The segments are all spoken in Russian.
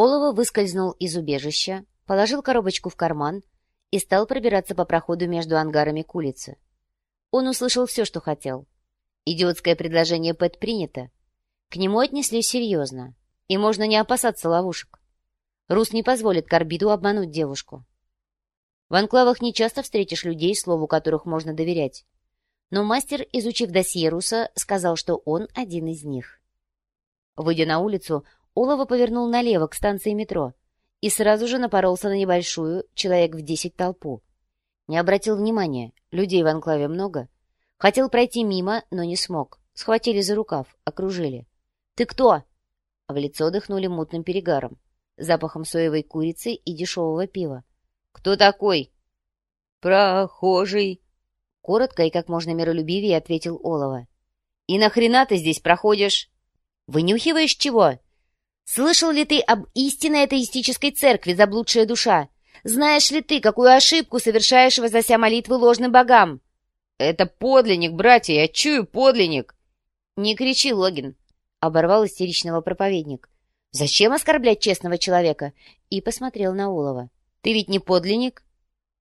Олова выскользнул из убежища, положил коробочку в карман и стал пробираться по проходу между ангарами к улице. Он услышал все, что хотел. Идиотское предложение Пэт принято. К нему отнеслись серьезно, и можно не опасаться ловушек. Рус не позволит Карбиду обмануть девушку. В анклавах не часто встретишь людей, слову которых можно доверять. Но мастер, изучив досье Руса, сказал, что он один из них. Выйдя на улицу, Олова повернул налево к станции метро и сразу же напоролся на небольшую, человек в десять толпу. Не обратил внимания, людей в анклаве много. Хотел пройти мимо, но не смог. Схватили за рукав, окружили. «Ты кто?» В лицо дыхнули мутным перегаром, запахом соевой курицы и дешевого пива. «Кто такой?» «Прохожий», — коротко и как можно миролюбивее ответил Олова. «И нахрена ты здесь проходишь?» «Вынюхиваешь чего?» «Слышал ли ты об истинной атеистической церкви, заблудшая душа? Знаешь ли ты, какую ошибку совершаешь, возося молитвы ложным богам?» «Это подлинник, братья, я чую подлинник!» «Не кричи, Логин!» — оборвал истеричного проповедник. «Зачем оскорблять честного человека?» И посмотрел на Улова. «Ты ведь не подлинник?»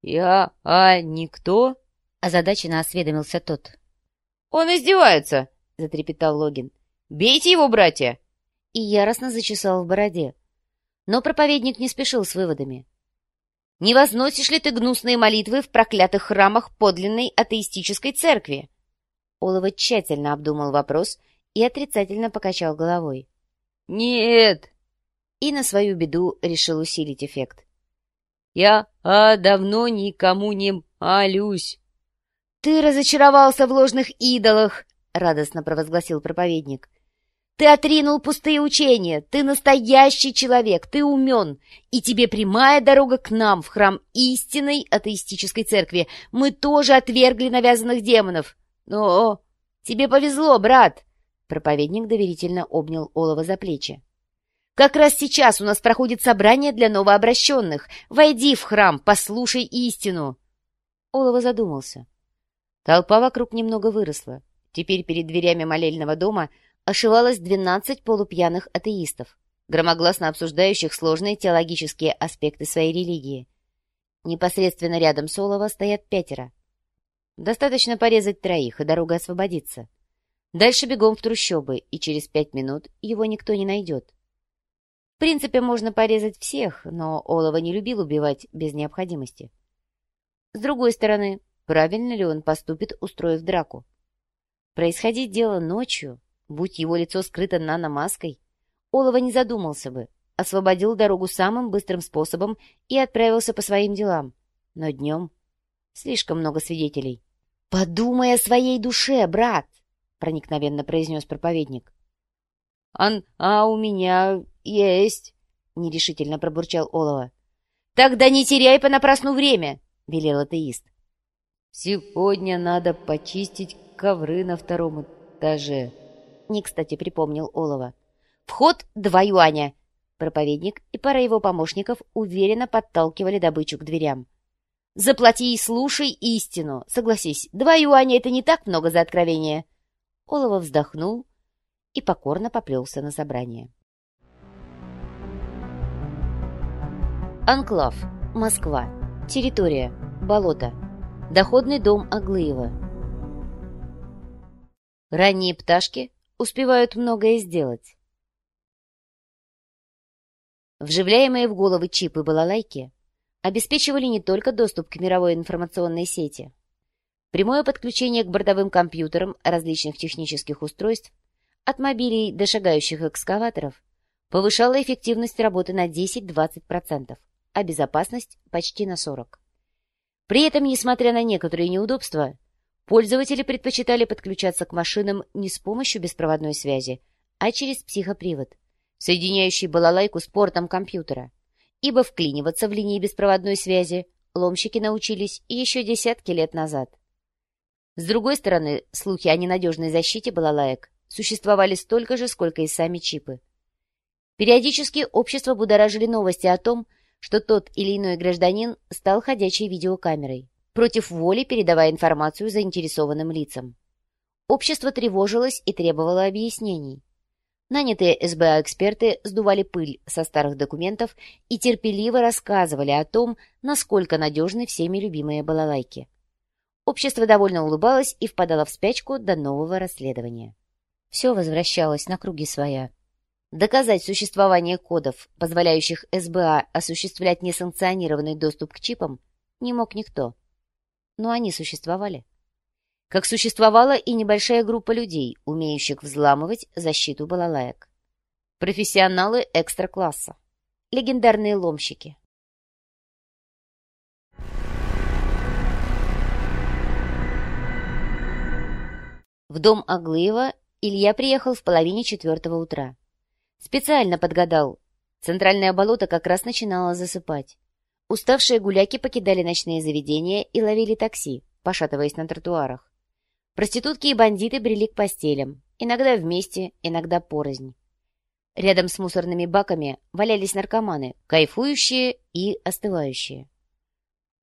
«Я... а никто?» — озадаченно осведомился тот. «Он издевается!» — затрепетал Логин. «Бейте его, братья!» И яростно зачесал в бороде. Но проповедник не спешил с выводами. «Не возносишь ли ты гнусные молитвы в проклятых храмах подлинной атеистической церкви?» Олова тщательно обдумал вопрос и отрицательно покачал головой. «Нет!» И на свою беду решил усилить эффект. Я а давно никому не молюсь. — Ты разочаровался в ложных идолах, — радостно провозгласил проповедник. — Ты отринул пустые учения, ты настоящий человек, ты умен, и тебе прямая дорога к нам, в храм истинной атеистической церкви. Мы тоже отвергли навязанных демонов. Но тебе повезло, брат! Проповедник доверительно обнял Олова за плечи. Как раз сейчас у нас проходит собрание для новообращенных. Войди в храм, послушай истину. Олова задумался. Толпа вокруг немного выросла. Теперь перед дверями молельного дома ошивалось двенадцать полупьяных атеистов, громогласно обсуждающих сложные теологические аспекты своей религии. Непосредственно рядом с Олова стоят пятеро. Достаточно порезать троих, и дорога освободится. Дальше бегом в трущобы, и через пять минут его никто не найдет. В принципе, можно порезать всех, но Олова не любил убивать без необходимости. С другой стороны, правильно ли он поступит, устроив драку? Происходить дело ночью, будь его лицо скрыто наномаской, Олова не задумался бы, освободил дорогу самым быстрым способом и отправился по своим делам. Но днем слишком много свидетелей. «Подумай о своей душе, брат!» — проникновенно произнес проповедник. «Ан, а у меня есть», — нерешительно пробурчал Олова. «Тогда не теряй понапрасну время», — велел атеист. «Сегодня надо почистить ковры на втором этаже», — не кстати припомнил Олова. «Вход два юаня». Проповедник и пара его помощников уверенно подталкивали добычу к дверям. «Заплати и слушай истину. Согласись, два юаня — это не так много за откровение». Олова вздохнул и покорно поплелся на собрание. Анклав. Москва. Территория. Болото. Доходный дом Аглыева. Ранние пташки успевают многое сделать. Вживляемые в головы чипы балалайки обеспечивали не только доступ к мировой информационной сети. Прямое подключение к бортовым компьютерам различных технических устройств от мобилей до шагающих экскаваторов повышало эффективность работы на 10-20% а безопасность почти на 40. При этом, несмотря на некоторые неудобства, пользователи предпочитали подключаться к машинам не с помощью беспроводной связи, а через психопривод, соединяющий балалайку с портом компьютера, ибо вклиниваться в линии беспроводной связи ломщики научились еще десятки лет назад. С другой стороны, слухи о ненадежной защите балалаек существовали столько же, сколько и сами чипы. Периодически общество будоражили новости о том, что тот или иной гражданин стал ходячей видеокамерой, против воли передавая информацию заинтересованным лицам. Общество тревожилось и требовало объяснений. Нанятые СБА-эксперты сдували пыль со старых документов и терпеливо рассказывали о том, насколько надежны всеми любимые балалайки. Общество довольно улыбалось и впадало в спячку до нового расследования. Все возвращалось на круги своя. Доказать существование кодов, позволяющих СБА осуществлять несанкционированный доступ к чипам, не мог никто. Но они существовали как существовала и небольшая группа людей, умеющих взламывать защиту балалаек. Профессионалы экстра-класса. Легендарные ломщики. В дом Аглыева Илья приехал в половине четвертого утра. Специально подгадал. Центральное болото как раз начинало засыпать. Уставшие гуляки покидали ночные заведения и ловили такси, пошатываясь на тротуарах. Проститутки и бандиты брели к постелям, иногда вместе, иногда порознь. Рядом с мусорными баками валялись наркоманы, кайфующие и остывающие.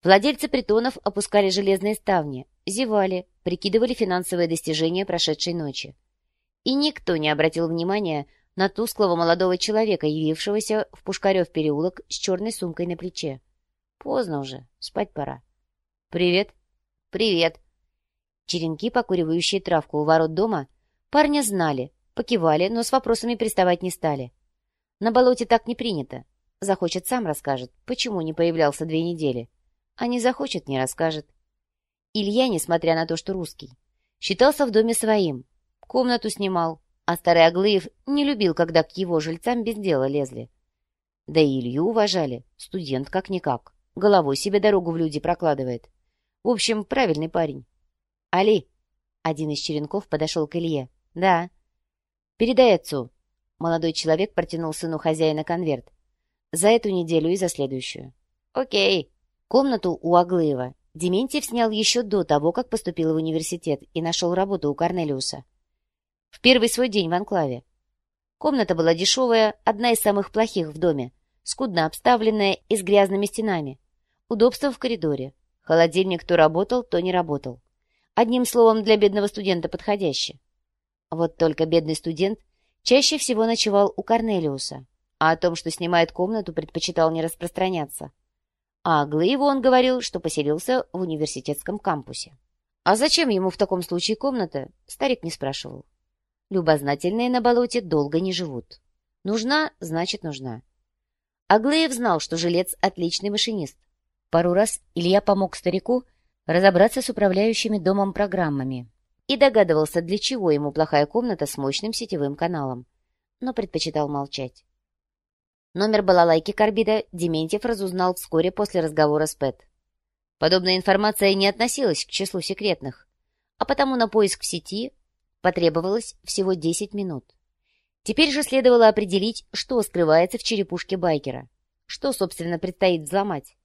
Владельцы притонов опускали железные ставни, зевали, прикидывали финансовые достижения прошедшей ночи. И никто не обратил внимания на тусклого молодого человека, явившегося в Пушкарев переулок с черной сумкой на плече. Поздно уже, спать пора. «Привет». «Привет», Черенки, покуривающие травку у ворот дома, парня знали, покивали, но с вопросами приставать не стали. На болоте так не принято. Захочет, сам расскажет, почему не появлялся две недели. А не захочет, не расскажет. Илья, несмотря на то, что русский, считался в доме своим. Комнату снимал, а старый Аглыев не любил, когда к его жильцам без дела лезли. Да и Илью уважали, студент как-никак, головой себе дорогу в люди прокладывает. В общем, правильный парень. «Али!» Один из черенков подошел к Илье. «Да». «Передай отцу». Молодой человек протянул сыну хозяина конверт. «За эту неделю и за следующую». «Окей». Комнату у Аглыева Дементьев снял еще до того, как поступил в университет и нашел работу у Корнелиуса. В первый свой день в анклаве. Комната была дешевая, одна из самых плохих в доме, скудно обставленная и с грязными стенами. Удобство в коридоре. Холодильник то работал, то не работал. Одним словом, для бедного студента подходяще. Вот только бедный студент чаще всего ночевал у Корнелиуса, а о том, что снимает комнату, предпочитал не распространяться. А Глыеву он говорил, что поселился в университетском кампусе. А зачем ему в таком случае комната, старик не спрашивал. Любознательные на болоте долго не живут. Нужна, значит нужна. Аглеев знал, что жилец — отличный машинист. Пару раз Илья помог старику разобраться с управляющими домом программами и догадывался, для чего ему плохая комната с мощным сетевым каналом, но предпочитал молчать. Номер балалайки Карбида Дементьев разузнал вскоре после разговора с Пэт. Подобная информация не относилась к числу секретных, а потому на поиск в сети потребовалось всего 10 минут. Теперь же следовало определить, что скрывается в черепушке байкера, что, собственно, предстоит взломать.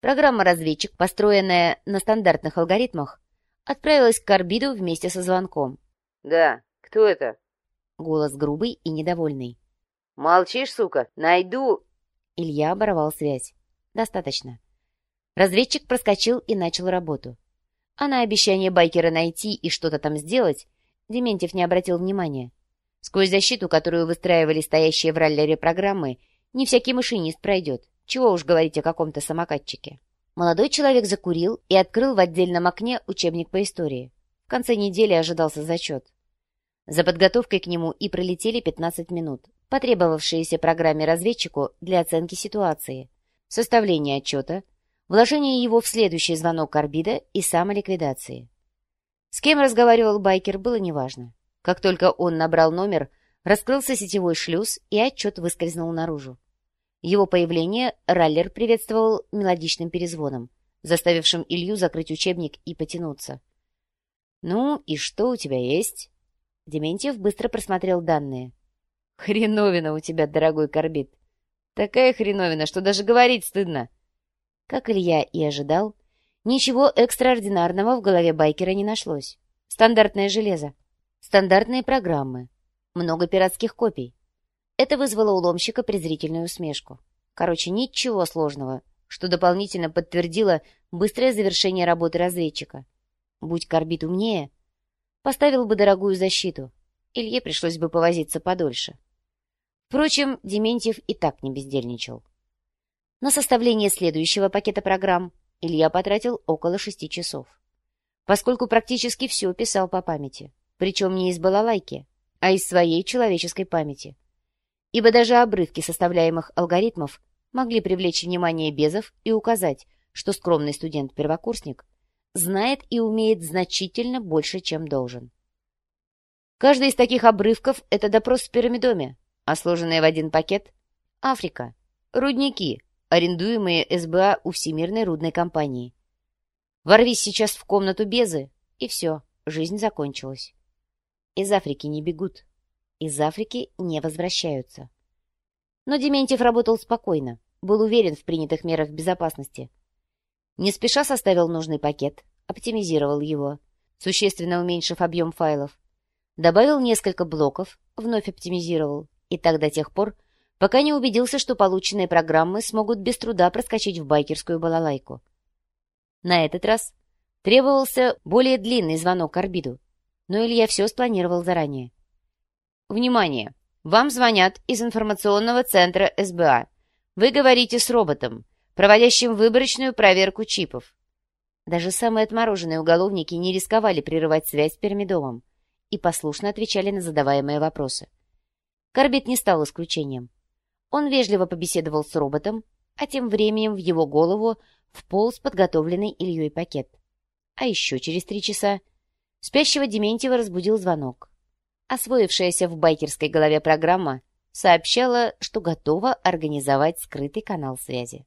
Программа-разведчик, построенная на стандартных алгоритмах, отправилась к Карбиду вместе со звонком. «Да, кто это?» Голос грубый и недовольный. «Молчишь, сука? Найду!» Илья оборвал связь. «Достаточно». Разведчик проскочил и начал работу. А на обещание байкера найти и что-то там сделать Дементьев не обратил внимания. Сквозь защиту, которую выстраивали стоящие в раллере программы, не всякий машинист пройдет. Чего уж говорить о каком-то самокатчике. Молодой человек закурил и открыл в отдельном окне учебник по истории. В конце недели ожидался зачет. За подготовкой к нему и пролетели 15 минут, потребовавшиеся программе-разведчику для оценки ситуации, составления отчета, вложения его в следующий звонок Карбида и самоликвидации. С кем разговаривал байкер, было неважно. Как только он набрал номер, раскрылся сетевой шлюз, и отчет выскользнул наружу. Его появление Раллер приветствовал мелодичным перезвоном, заставившим Илью закрыть учебник и потянуться. «Ну, и что у тебя есть?» Дементьев быстро просмотрел данные. «Хреновина у тебя, дорогой Корбит. Такая хреновина, что даже говорить стыдно». Как Илья и ожидал, ничего экстраординарного в голове байкера не нашлось. Стандартное железо, стандартные программы, много пиратских копий. Это вызвало у ломщика презрительную усмешку. Короче, ничего сложного, что дополнительно подтвердило быстрое завершение работы разведчика. Будь Корбит умнее, поставил бы дорогую защиту Илье пришлось бы повозиться подольше. Впрочем, Дементьев и так не бездельничал. На составление следующего пакета программ Илья потратил около шести часов, поскольку практически все писал по памяти, причем не из балалайки, а из своей человеческой памяти. Ибо даже обрывки составляемых алгоритмов могли привлечь внимание Безов и указать, что скромный студент-первокурсник знает и умеет значительно больше, чем должен. Каждый из таких обрывков — это допрос в пирамидоме, а сложенные в один пакет — Африка, рудники, арендуемые СБА у Всемирной рудной компании. Ворвись сейчас в комнату Безы, и все, жизнь закончилась. Из Африки не бегут, из Африки не возвращаются. Но Дементьев работал спокойно, был уверен в принятых мерах безопасности. Не спеша составил нужный пакет, оптимизировал его, существенно уменьшив объем файлов, добавил несколько блоков, вновь оптимизировал, и так до тех пор, пока не убедился, что полученные программы смогут без труда проскочить в байкерскую балалайку. На этот раз требовался более длинный звонок орбиду, но Илья все спланировал заранее. «Внимание! Вам звонят из информационного центра СБА. Вы говорите с роботом, проводящим выборочную проверку чипов. Даже самые отмороженные уголовники не рисковали прерывать связь с пирамидомом и послушно отвечали на задаваемые вопросы. Корбит не стал исключением. Он вежливо побеседовал с роботом, а тем временем в его голову вполз подготовленный Ильей пакет. А еще через три часа спящего Дементьева разбудил звонок. Освоившаяся в байкерской голове программа сообщала, что готова организовать скрытый канал связи.